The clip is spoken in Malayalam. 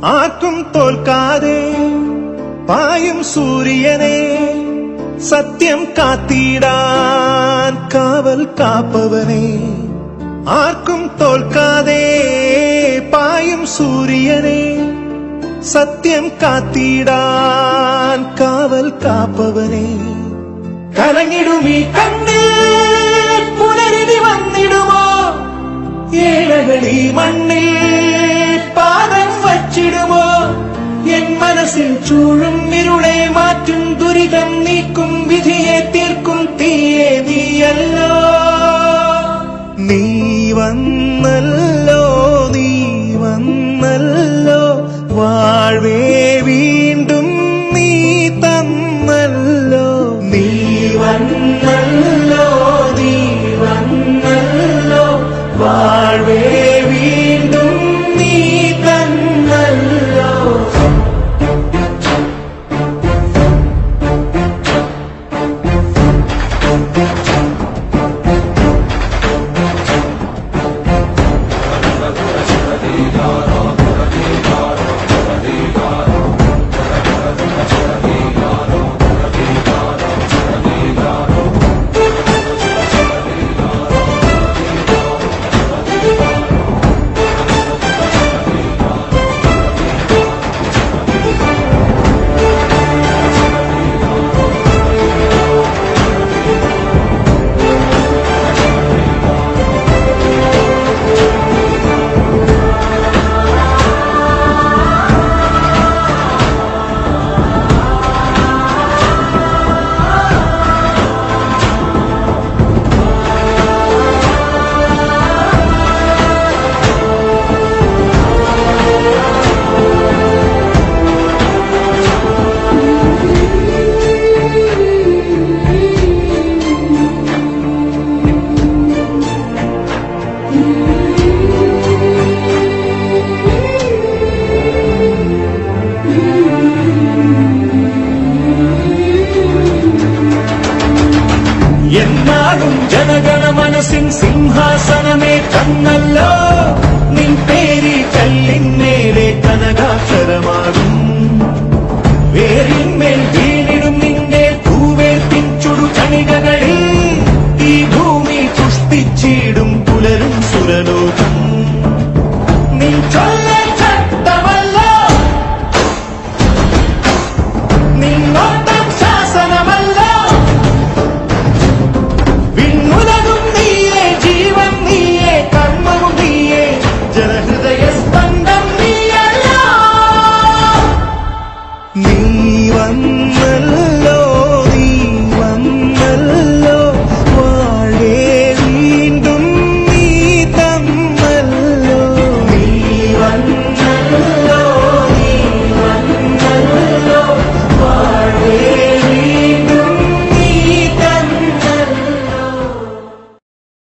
ஆற்றும் தோல்காதே பாயும் சூரியனே சத்தியம் காத்திடான் காவல் காப்பவனே. ஆர்க்கும் தோல்காதே பாயும் சூரியனே சத்தியம் காத்திடான் காவல் காப்பவனே. கலங்கிடுமீ கண்ணே ഏഴകളി മണ്ണിൽ പാദം വച്ചിടുമോ? എൻ മനസ്സിൽ ചൂഴും ഇരുളെ മാറ്റും ദുരിതം നീക്കും വിധിയെ തീർക്കും തീയേ നീയല്ലോ നീ വന്നല്ലോ എന്നാലും ജനഗണ മനസ്സിൻ സിംഹാസനമേ തന്നല്ലോ. നിൻ പേരി കല്ലിന്മേലെ കനകാക്ഷരമാകും. വേരിന്മേൽ വീണിടും നിന്റെ പൂവേർത്തിൻ ചുടുകണികകളിൽ ഈ ഭൂമി പുഷ്പിച്ചിടും